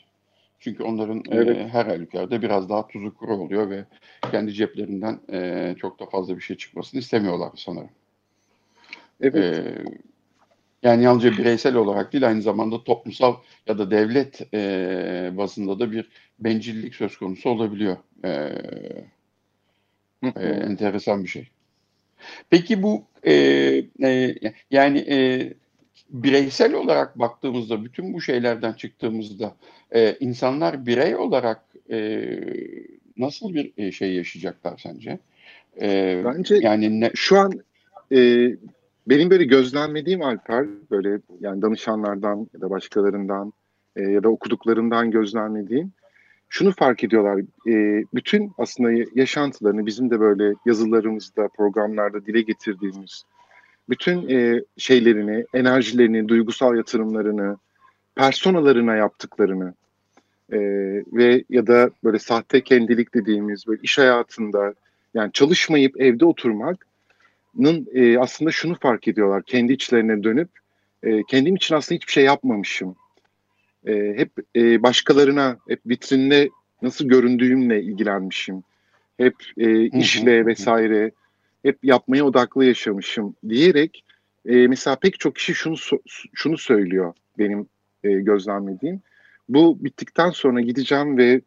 Çünkü onların e, evet. e, her halükarda biraz daha tuzu kuru oluyor ve kendi ceplerinden e, çok da fazla bir şey çıkmasını istemiyorlar sanırım. Evet. E, yani yalnızca bireysel olarak değil aynı zamanda toplumsal ya da devlet e, bazında da bir bencillik söz konusu olabiliyor. E, e, enteresan bir şey. Peki bu e, e, yani e, bireysel olarak baktığımızda bütün bu şeylerden çıktığımızda e, insanlar birey olarak e, nasıl bir e, şey yaşayacaklar sence? E, Bence yani ne... şu an e, benim böyle gözlemlediğim Alper böyle yani danışanlardan ya da başkalarından e, ya da okuduklarından gözlemlediğim şunu fark ediyorlar. E, bütün aslında yaşantılarını bizim de böyle yazılarımızda, programlarda dile getirdiğimiz bütün e, şeylerini, enerjilerini, duygusal yatırımlarını, personalarına yaptıklarını e, ve ya da böyle sahte kendilik dediğimiz böyle iş hayatında yani çalışmayıp evde oturmak'nın e, aslında şunu fark ediyorlar kendi içlerine dönüp e, kendim için aslında hiçbir şey yapmamışım. E, hep e, başkalarına, hep vitrinde nasıl göründüğümle ilgilenmişim. Hep e, işle vesaire hep yapmaya odaklı yaşamışım diyerek e, mesela pek çok kişi şunu şunu söylüyor benim e, gözlemlediğim. Bu bittikten sonra gideceğim ve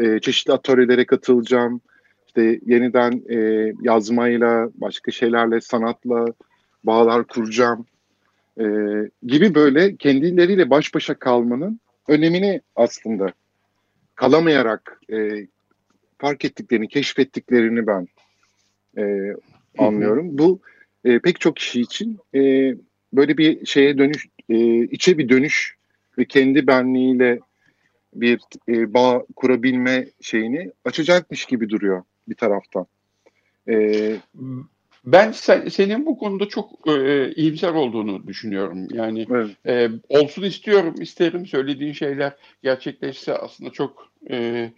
e, çeşitli atölyelere katılacağım. İşte yeniden e, yazmayla, başka şeylerle, sanatla bağlar kuracağım e, gibi böyle kendileriyle baş başa kalmanın önemini aslında kalamayarak e, fark ettiklerini, keşfettiklerini ben e, anlıyorum. Bu e, pek çok kişi için e, böyle bir şeye dönüş, e, içe bir dönüş ve kendi benliğiyle bir e, bağ kurabilme şeyini açacakmış gibi duruyor bir taraftan. E, ben sen, senin bu konuda çok e, iyimser olduğunu düşünüyorum. Yani evet. e, olsun istiyorum, isterim. Söylediğin şeyler gerçekleşse aslında çok e,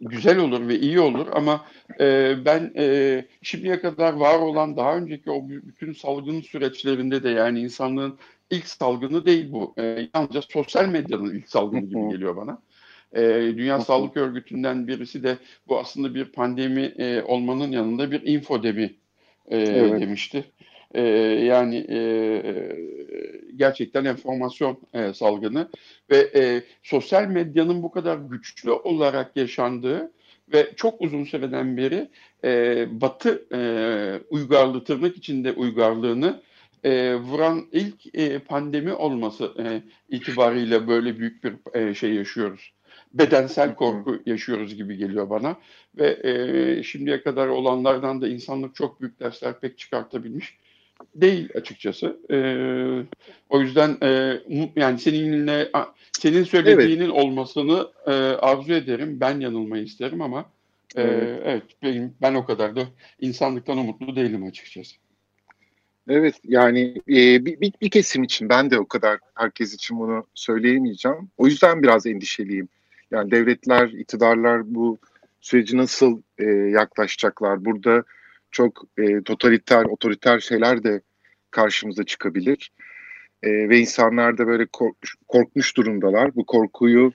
güzel olur ve iyi olur ama e, ben e, şimdiye kadar var olan daha önceki o bütün salgın süreçlerinde de yani insanlığın ilk salgını değil bu. E, yalnızca sosyal medyanın ilk salgını gibi geliyor bana. E, Dünya Sağlık Örgütü'nden birisi de bu aslında bir pandemi e, olmanın yanında bir infodemi e, evet. demişti. E, yani e, gerçekten enformasyon e, salgını ve e, sosyal medyanın bu kadar güçlü olarak yaşandığı ve çok uzun süreden beri e, Batı e, uygarlığı tırnak içinde uygarlığını e, vuran ilk e, pandemi olması e, itibariyle böyle büyük bir e, şey yaşıyoruz. Bedensel korku yaşıyoruz gibi geliyor bana ve e, şimdiye kadar olanlardan da insanlık çok büyük dersler pek çıkartabilmiş değil açıkçası. E, o yüzden e, yani seninle senin söylediğinin evet. olmasını e, arzu ederim. Ben yanılmayı isterim ama e, evet. evet benim ben o kadar da insanlıktan umutlu değilim açıkçası. Evet yani e, bir, bir, bir kesim için ben de o kadar herkes için bunu söyleyemeyeceğim. O yüzden biraz endişeliyim. Yani devletler, iktidarlar bu süreci nasıl e, yaklaşacaklar? Burada çok e, totaliter, otoriter şeyler de karşımıza çıkabilir. E, ve insanlar da böyle korkmuş, korkmuş durumdalar. Bu korkuyu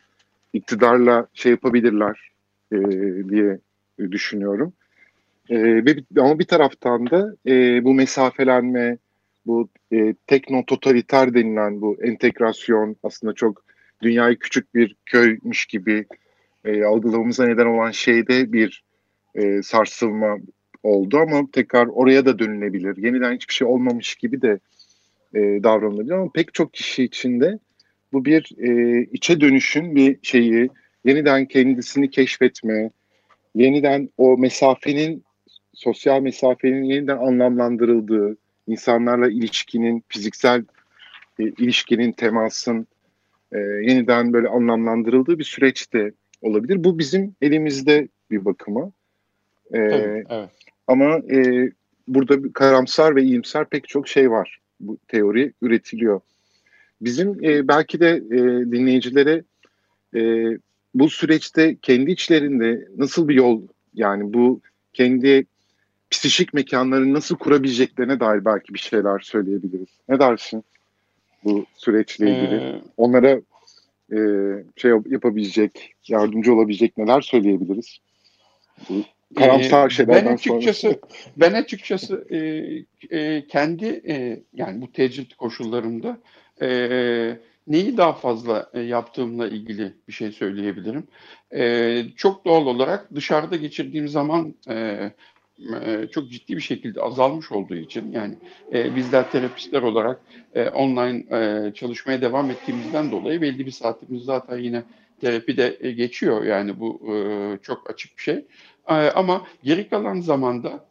iktidarla şey yapabilirler e, diye düşünüyorum. E, ama bir taraftan da e, bu mesafelenme, bu e, tekno totaliter denilen bu entegrasyon aslında çok dünyayı küçük bir köymüş gibi e, algılamamıza neden olan şeyde bir e, sarsılma oldu ama tekrar oraya da dönülebilir. Yeniden hiçbir şey olmamış gibi de e, davranılabilir ama pek çok kişi içinde bu bir e, içe dönüşün bir şeyi, yeniden kendisini keşfetme, yeniden o mesafenin, sosyal mesafenin yeniden anlamlandırıldığı, insanlarla ilişkinin, fiziksel e, ilişkinin, temasın e, yeniden böyle anlamlandırıldığı bir süreçte olabilir. Bu bizim elimizde bir bakıma. E, Tabii, evet. Ama e, burada karamsar ve iyimser pek çok şey var. Bu teori üretiliyor. Bizim e, belki de e, dinleyicilere e, bu süreçte kendi içlerinde nasıl bir yol yani bu kendi psikik mekanlarını nasıl kurabileceklerine dair belki bir şeyler söyleyebiliriz. Ne dersin bu süreçle ilgili? Ee, Onlara e, şey yapabilecek, yardımcı olabilecek neler söyleyebiliriz? Bu karamsar ee, şeylerden ben açıkçası, sonra. Ben açıkçası e, e, kendi e, yani bu tecrit koşullarında e, neyi daha fazla e, yaptığımla ilgili bir şey söyleyebilirim. E, çok doğal olarak dışarıda geçirdiğim zaman e, e, çok ciddi bir şekilde azalmış olduğu için yani e, bizler terapistler olarak e, online e, çalışmaya devam ettiğimizden dolayı belli bir saatimiz zaten yine terapide e, geçiyor yani bu e, çok açık bir şey. E, ama geri kalan zamanda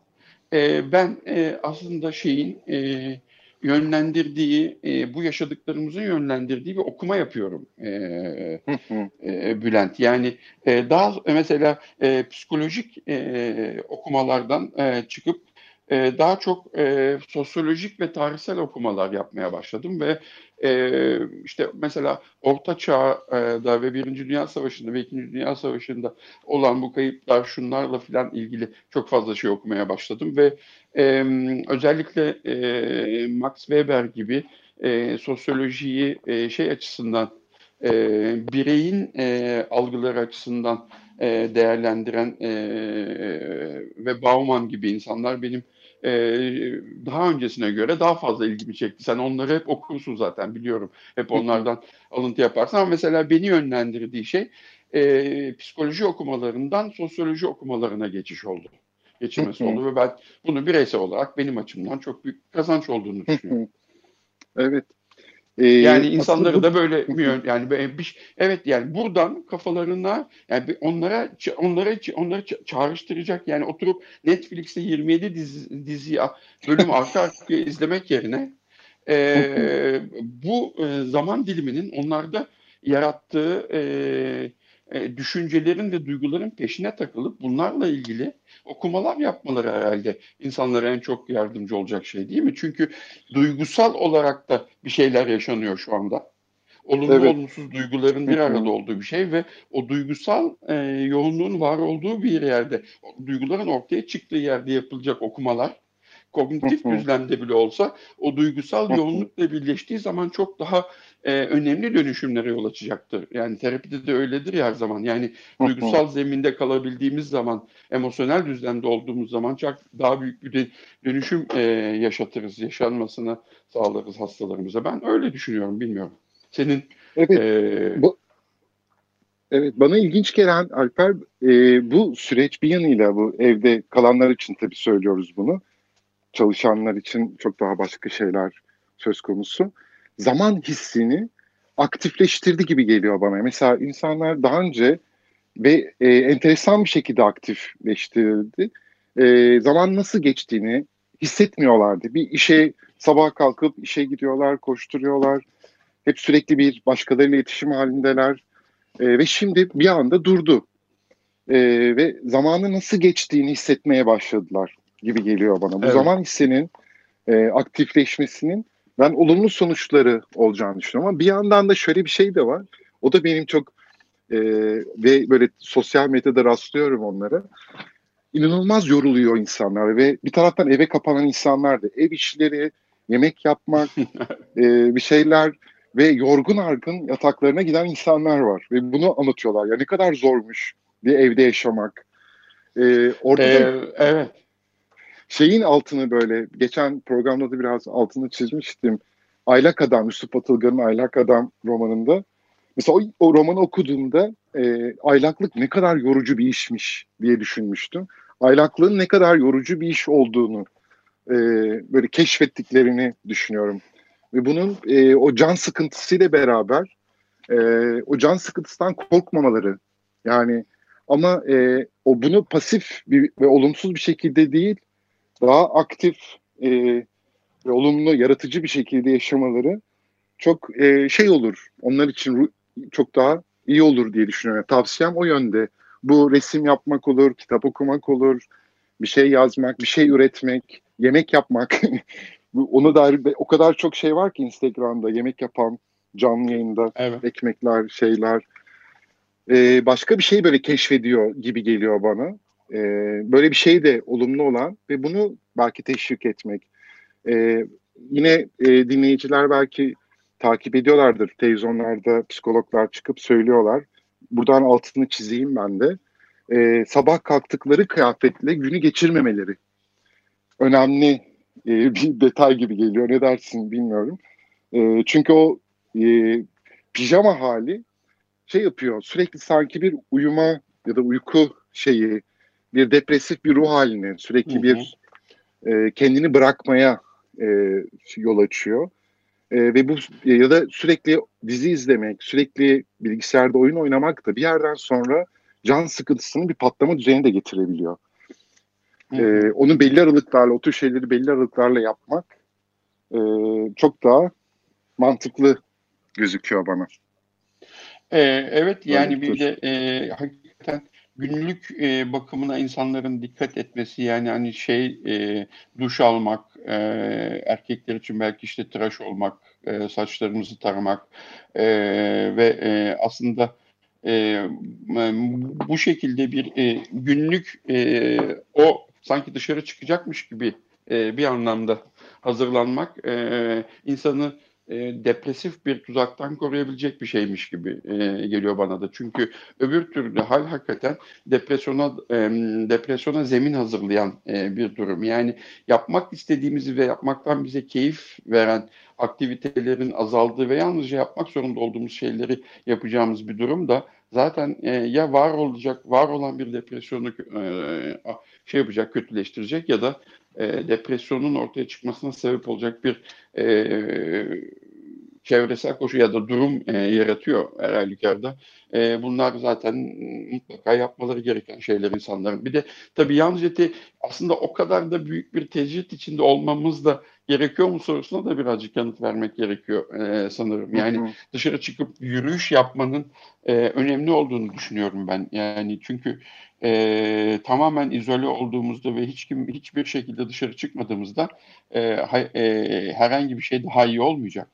e, ben e, aslında şeyin e, yönlendirdiği, e, bu yaşadıklarımızın yönlendirdiği bir okuma yapıyorum e, e, Bülent. Yani e, daha mesela e, psikolojik e, okumalardan e, çıkıp e, daha çok e, sosyolojik ve tarihsel okumalar yapmaya başladım ve e, işte mesela Orta Çağ'da ve Birinci Dünya Savaşı'nda ve İkinci Dünya Savaşı'nda olan bu kayıplar şunlarla filan ilgili çok fazla şey okumaya başladım ve e, özellikle e, Max Weber gibi e, sosyolojiyi e, şey açısından e, bireyin e, algıları açısından e, değerlendiren e, ve Bauman gibi insanlar benim e, daha öncesine göre daha fazla ilgimi çekti. Sen onları hep okursun zaten biliyorum. Hep onlardan alıntı yaparsın ama mesela beni yönlendirdiği şey e, psikoloji okumalarından sosyoloji okumalarına geçiş oldu. Geçirmesi oldu ve ben bunu bireysel olarak benim açımdan çok büyük kazanç olduğunu düşünüyorum. evet. Ee, yani insanları da böyle yani bir, evet yani buradan kafalarına yani onlara onlara onları çağrıştıracak yani oturup Netflix'te 27 dizi, dizi bölüm arka arkaya izlemek yerine e, bu e, zaman diliminin onlarda yarattığı e, e, düşüncelerin ve duyguların peşine takılıp bunlarla ilgili okumalar yapmaları herhalde insanlara en çok yardımcı olacak şey değil mi? Çünkü duygusal olarak da bir şeyler yaşanıyor şu anda. Olumlu evet. olumsuz duyguların bir arada olduğu bir şey ve o duygusal e, yoğunluğun var olduğu bir yerde, duyguların ortaya çıktığı yerde yapılacak okumalar kognitif düzlemde bile olsa o duygusal yoğunlukla birleştiği zaman çok daha e, önemli dönüşümlere yol açacaktır. Yani terapide de öyledir ya her zaman. Yani duygusal zeminde kalabildiğimiz zaman, emosyonel düzlemde olduğumuz zaman çok daha büyük bir dönüşüm e, yaşatırız, yaşanmasını sağlarız hastalarımıza. Ben öyle düşünüyorum, bilmiyorum. Senin evet, e, bu, Evet bana ilginç gelen Alper e, bu süreç bir yanıyla bu evde kalanlar için tabii söylüyoruz bunu. Çalışanlar için çok daha başka şeyler söz konusu zaman hissini aktifleştirdi gibi geliyor bana. Mesela insanlar daha önce ve e, enteresan bir şekilde aktifleştirildi. E, zaman nasıl geçtiğini hissetmiyorlardı. Bir işe sabah kalkıp işe gidiyorlar, koşturuyorlar. Hep sürekli bir başkalarıyla iletişim halindeler. E, ve şimdi bir anda durdu. E, ve zamanı nasıl geçtiğini hissetmeye başladılar gibi geliyor bana. Bu evet. zaman hissinin e, aktifleşmesinin ben olumlu sonuçları olacağını düşünüyorum ama bir yandan da şöyle bir şey de var. O da benim çok e, ve böyle sosyal medyada rastlıyorum onlara. İnanılmaz yoruluyor insanlar ve bir taraftan eve kapanan insanlar da ev işleri, yemek yapmak, e, bir şeyler ve yorgun argın yataklarına giden insanlar var ve bunu anlatıyorlar. Ya ne kadar zormuş bir evde yaşamak. E, orada ee, da... Evet şeyin altını böyle geçen programda da biraz altını çizmiştim. Aylak Adam, Yusuf Atılgan'ın Aylak Adam romanında. Mesela o, o romanı okuduğumda e, aylaklık ne kadar yorucu bir işmiş diye düşünmüştüm. Aylaklığın ne kadar yorucu bir iş olduğunu e, böyle keşfettiklerini düşünüyorum. Ve bunun e, o can sıkıntısıyla beraber e, o can sıkıntısından korkmamaları yani ama e, o bunu pasif bir, ve olumsuz bir şekilde değil daha aktif e, ve olumlu yaratıcı bir şekilde yaşamaları çok e, şey olur onlar için çok daha iyi olur diye düşünüyorum. Tavsiyem o yönde. Bu resim yapmak olur, kitap okumak olur, bir şey yazmak, bir şey üretmek, yemek yapmak. Onu dair o kadar çok şey var ki Instagram'da yemek yapan canlı yayında evet. ekmekler, şeyler. Ee, başka bir şey böyle keşfediyor gibi geliyor bana. Ee, böyle bir şey de olumlu olan ve bunu belki teşvik etmek. Ee, yine e, dinleyiciler belki takip ediyorlardır. Televizyonlarda psikologlar çıkıp söylüyorlar. Buradan altını çizeyim ben de. Ee, sabah kalktıkları kıyafetle günü geçirmemeleri. Önemli e, bir detay gibi geliyor. Ne dersin bilmiyorum. E, çünkü o e, pijama hali şey yapıyor. Sürekli sanki bir uyuma ya da uyku şeyi, bir depresif bir ruh haline, sürekli hı hı. bir e, kendini bırakmaya e, yol açıyor. E, ve bu ya da sürekli dizi izlemek, sürekli bilgisayarda oyun oynamak da bir yerden sonra can sıkıntısının bir patlama düzeyine de getirebiliyor. E, onu belli aralıklarla, o tür şeyleri belli aralıklarla yapmak e, çok daha mantıklı gözüküyor bana. Ee, evet yani bir de e, hakikaten günlük e, bakımına insanların dikkat etmesi yani hani şey e, duş almak e, erkekler için belki işte tıraş olmak e, saçlarımızı taramak e, ve e, aslında e, bu şekilde bir e, günlük e, o sanki dışarı çıkacakmış gibi e, bir anlamda hazırlanmak e, insanı e, depresif bir tuzaktan koruyabilecek bir şeymiş gibi e, geliyor bana da. Çünkü öbür türlü hal hakikaten depresyona e, depresyona zemin hazırlayan e, bir durum. Yani yapmak istediğimizi ve yapmaktan bize keyif veren aktivitelerin azaldığı ve yalnızca yapmak zorunda olduğumuz şeyleri yapacağımız bir durum da zaten e, ya var olacak, var olan bir depresyonu e, şey yapacak, kötüleştirecek ya da e, depresyonun ortaya çıkmasına sebep olacak bir e, çevresel koşu ya da durum e, yaratıyor her halükarda. E, bunlar zaten mutlaka yapmaları gereken şeyler insanların. Bir de tabii yalnızca te, aslında o kadar da büyük bir tecrit içinde olmamız da gerekiyor mu sorusuna da birazcık yanıt vermek gerekiyor e, sanırım. Yani hı hı. dışarı çıkıp yürüyüş yapmanın e, önemli olduğunu düşünüyorum ben. Yani çünkü e, tamamen izole olduğumuzda ve hiç kim hiçbir şekilde dışarı çıkmadığımızda e, ha, e, herhangi bir şey daha iyi olmayacak.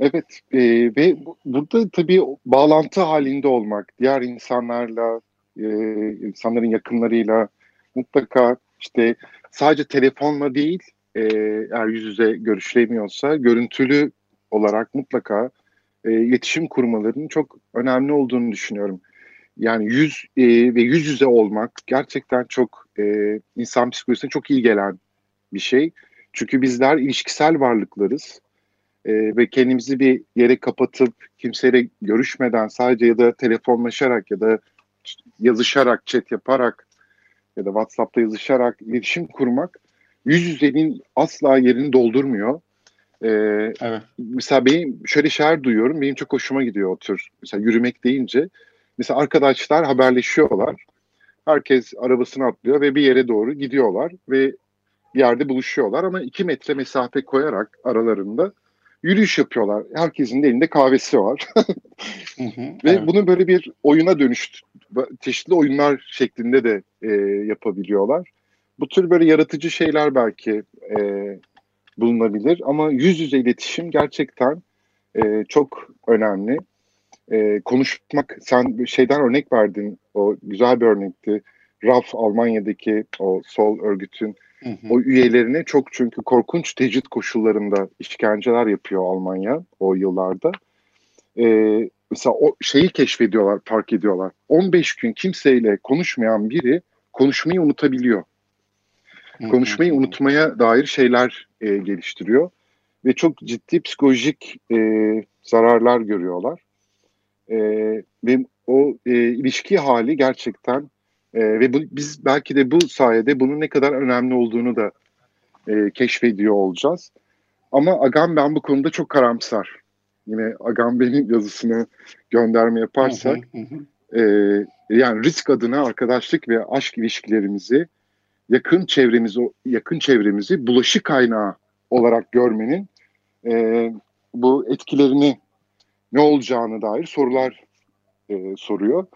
Evet e, ve burada tabii bağlantı halinde olmak, diğer insanlarla, e, insanların yakınlarıyla mutlaka işte sadece telefonla değil, e, eğer yüz yüze görüşülemiyorsa görüntülü olarak mutlaka e, iletişim kurmalarının çok önemli olduğunu düşünüyorum. Yani yüz e, ve yüz yüze olmak gerçekten çok e, insan psikolojisine çok iyi gelen bir şey. Çünkü bizler ilişkisel varlıklarız e, ve kendimizi bir yere kapatıp kimseyle görüşmeden sadece ya da telefonlaşarak ya da yazışarak, chat yaparak ya da WhatsApp'ta yazışarak iletişim kurmak yüz yüzenin asla yerini doldurmuyor. Ee, evet. Mesela benim şöyle şeyler duyuyorum. Benim çok hoşuma gidiyor o tür. Mesela yürümek deyince. Mesela arkadaşlar haberleşiyorlar. Herkes arabasını atlıyor ve bir yere doğru gidiyorlar. Ve bir yerde buluşuyorlar ama iki metre mesafe koyarak aralarında yürüyüş yapıyorlar. Herkesin de elinde kahvesi var. hı hı, Ve evet. bunu böyle bir oyuna dönüştü. Çeşitli oyunlar şeklinde de e, yapabiliyorlar. Bu tür böyle yaratıcı şeyler belki e, bulunabilir ama yüz yüze iletişim gerçekten e, çok önemli. E, konuşmak, sen şeyden örnek verdin, o güzel bir örnekti. RAF Almanya'daki o sol örgütün Hı hı. O üyelerine çok çünkü korkunç tecrit koşullarında işkenceler yapıyor Almanya o yıllarda. Ee, mesela o şeyi keşfediyorlar, fark ediyorlar. 15 gün kimseyle konuşmayan biri konuşmayı unutabiliyor. Konuşmayı unutmaya dair şeyler e, geliştiriyor ve çok ciddi psikolojik e, zararlar görüyorlar. E, ve o e, ilişki hali gerçekten e, ve bu, biz belki de bu sayede bunun ne kadar önemli olduğunu da e, keşfediyor olacağız. Ama Agam ben bu konuda çok karamsar. Yine Agam benim yazısını gönderme yaparsak e, yani risk adına arkadaşlık ve aşk ilişkilerimizi yakın çevremizi yakın çevremizi bulaşık kaynağı olarak görmenin e, bu etkilerini ne olacağını dair sorular e, soruyor.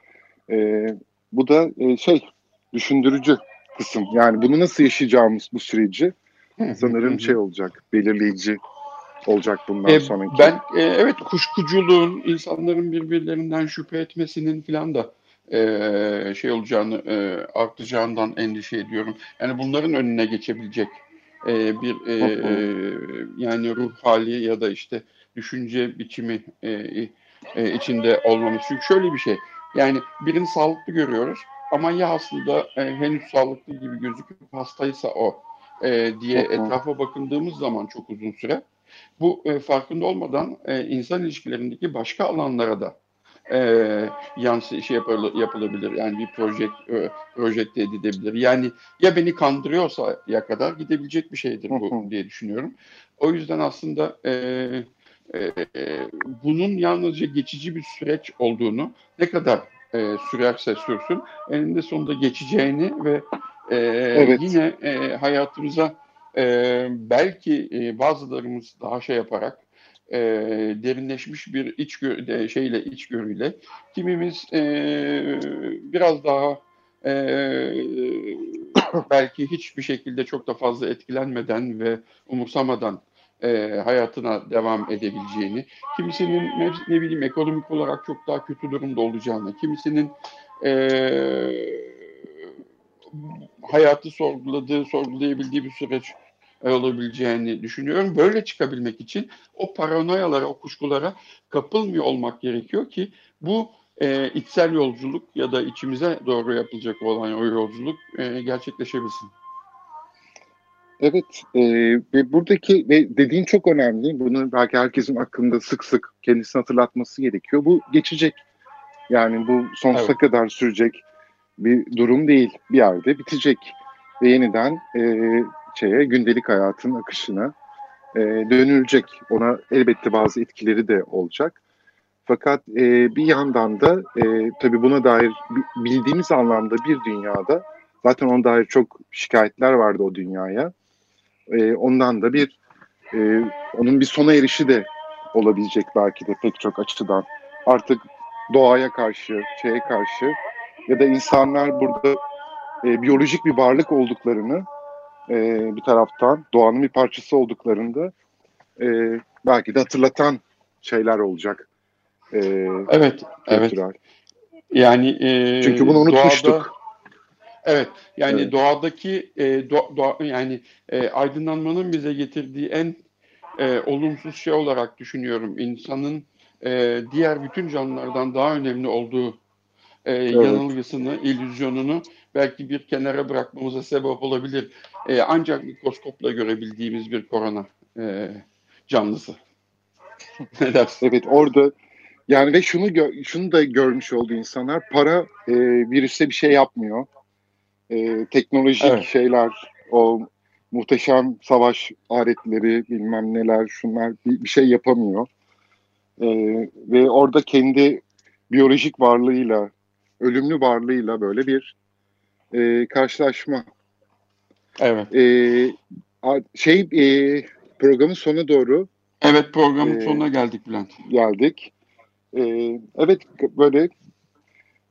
E, bu da e, şey düşündürücü kısım. Yani bunu nasıl yaşayacağımız bu süreci sanırım şey olacak, belirleyici olacak bundan e, sonraki. Ben e, evet kuşkuculuğun, insanların birbirlerinden şüphe etmesinin falan da e, şey olacağını, e, artacağından endişe ediyorum. Yani bunların önüne geçebilecek e, bir e, e, yani ruh hali ya da işte düşünce biçimi e, e, içinde olmamız. Çünkü şöyle bir şey, yani birini sağlıklı görüyoruz ama ya aslında e, henüz sağlıklı gibi gözüküp hastaysa o e, diye etrafa bakındığımız zaman çok uzun süre bu e, farkında olmadan e, insan ilişkilerindeki başka alanlara da e, yansı şey yapıl, yapılabilir. Yani bir proje e, projekte edilebilir. Yani ya beni kandırıyorsa ya kadar gidebilecek bir şeydir bu diye düşünüyorum. O yüzden aslında e, e, bunun yalnızca geçici bir süreç olduğunu ne kadar e, sürerse sürsün eninde sonunda geçeceğini ve e, evet. yine e, hayatımıza e, belki e, bazılarımız daha şey yaparak e, derinleşmiş bir içgörü şeyle içgörüyle kimimiz e, biraz daha e, belki hiçbir şekilde çok da fazla etkilenmeden ve umursamadan e, hayatına devam edebileceğini, kimisinin ne, bileyim ekonomik olarak çok daha kötü durumda olacağını, kimisinin e, hayatı sorguladığı, sorgulayabildiği bir süreç olabileceğini düşünüyorum. Böyle çıkabilmek için o paranoyalara, o kuşkulara kapılmıyor olmak gerekiyor ki bu e, içsel yolculuk ya da içimize doğru yapılacak olan o yolculuk e, gerçekleşebilsin. Evet e, ve buradaki ve dediğin çok önemli. Bunu belki herkesin aklında sık sık kendisini hatırlatması gerekiyor. Bu geçecek. Yani bu sonsuza evet. kadar sürecek bir durum değil. Bir yerde bitecek ve yeniden e, şeye gündelik hayatın akışına e, dönülecek. Ona elbette bazı etkileri de olacak. Fakat e, bir yandan da e, tabii buna dair bildiğimiz anlamda bir dünyada zaten ona dair çok şikayetler vardı o dünyaya. E, ondan da bir e, onun bir sona erişi de olabilecek belki de pek çok açıdan. Artık doğaya karşı, şeye karşı ya da insanlar burada e, biyolojik bir varlık olduklarını e, bir taraftan doğanın bir parçası olduklarında e, belki de hatırlatan şeyler olacak. E, evet, kültürel. evet. Yani e, çünkü bunu unutmuştuk. Doğada, evet, yani evet. doğadaki e, doğa, doğa, yani e, aydınlanmanın bize getirdiği en e, olumsuz şey olarak düşünüyorum. İnsanın e, diğer bütün canlılardan daha önemli olduğu e, evet. yanılgısını, illüzyonunu belki bir kenara bırakmamıza sebep olabilir. E, ancak mikroskopla görebildiğimiz bir korona e, canlısı. ne dersin? Evet orada yani ve şunu şunu da görmüş oldu insanlar. Para e, virüse bir şey yapmıyor. E, teknolojik evet. şeyler, o muhteşem savaş aletleri, bilmem neler, şunlar bir, bir şey yapamıyor. E, ve orada kendi biyolojik varlığıyla, ölümlü varlığıyla böyle bir e, karşılaşma. Evet. E, şey e, programın sonuna doğru. Evet programın e, sonuna geldik Bülent. Geldik. E, evet böyle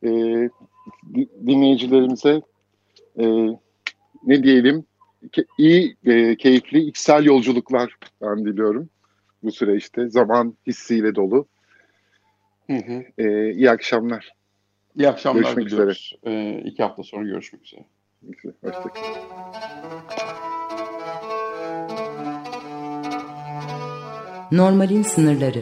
e, dinleyicilerimize e, ne diyelim ke, iyi e, keyifli içsel yolculuklar ben diliyorum bu süreçte zaman hissiyle dolu. Hı hı. E, iyi akşamlar. İyi akşamlar görüşmek diliyoruz. Üzere. Ee, iki hafta sonra görüşmek üzere. Hoşçakalın. Normalin sınırları